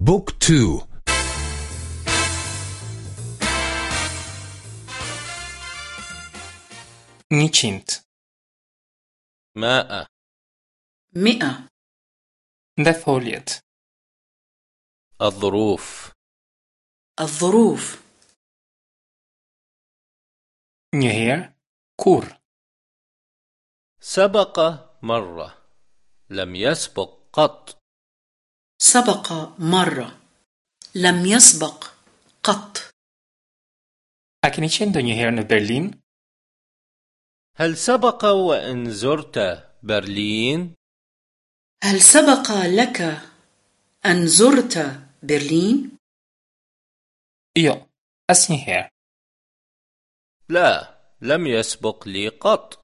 بوك تو. نيچينت ماء. مئة. ده فوليت الظروف. الظروف. نيهير كور سبق مرة. لم يسبق قط. سبق مرة لم يسبق قط? هل سبق وإن زرت برلين؟ هل سبق لك أن زرت برلين؟ لا لم يسبق لي قط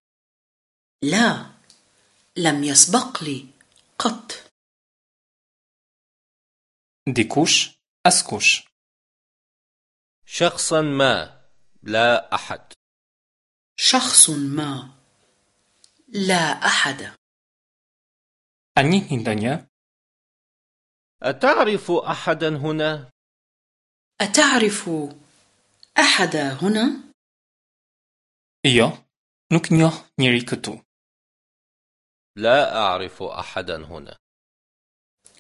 لا لم يسبق لي قط Dikush, askush. شخصا ما لا أحد شخص ما لا أحد njihni ndonjë? أتعرف أحدا هنا؟ أتعرف أحد هنا؟ Njoh njëri këtu. لا أعرف أحدا هنا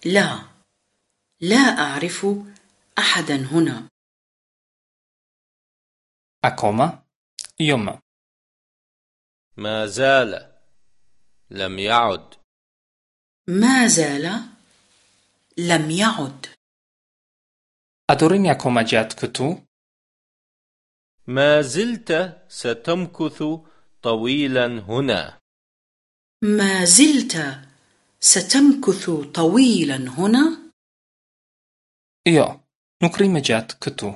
لا لا أعرف أحدا هنا? Jo më. ما زال لم يعد ما زال لم يعد akoma gjatë këtu? ما زلت ستمكث طويلا هنا ما زلت ستمكث طويلا هنا؟ Rri më gjatë këtu.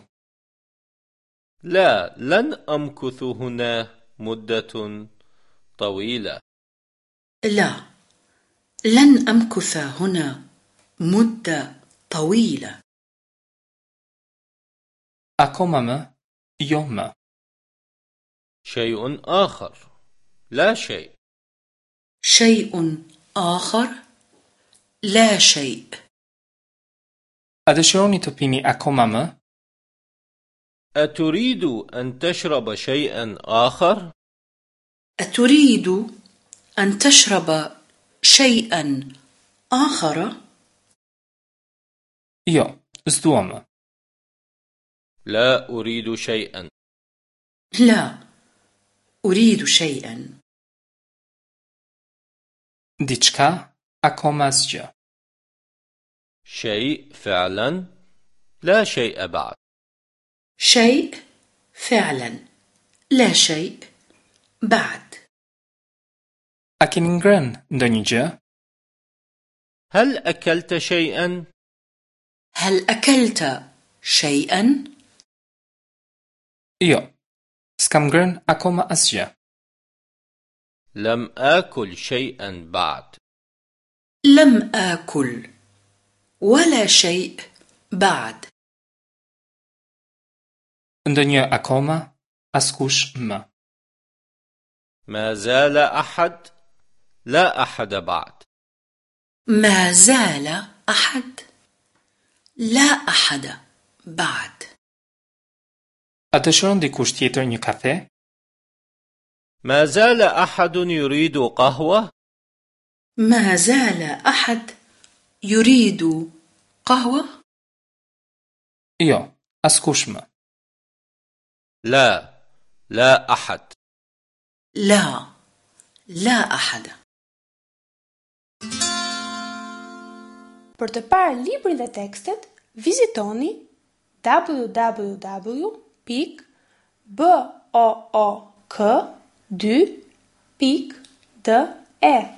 لا لن أمكث هنا مدة طويلة لا لن أمكث هنا مدة طويلة? Jo më. شيء آخر لا شيء شيء آخر لا شيء Të pini akoma më? أتريد أن تشرب شيئا آخر؟ أتريد أن تشرب شيئا آخر؟ S'dua më. لا أريد شيئا لا أريد شيئا Diçka, akoma asgjë. شيء فعلا لا شيء بعد شيء فعلا لا شيء بعد ndonjë gjë? هل أكلت شيئا؟ هل أكلت شيئا؟ S'kam ngrënë akoma asgjë. لم آكل شيئا بعد لم آكل ولا شيء بعد Ndonjë akoma, askush më. ما زال أحد لا أحد بعد ما زال أحد لا أحد بعد A dëshiron dikush tjetër një kafe? ما زال أحد يريد قهوة ما زال أحد Juridu qahwa? Jo, askush më. La, la ahad. La, la ahad. Për të parë librin dhe tekstet, vizitoni www.book2.de.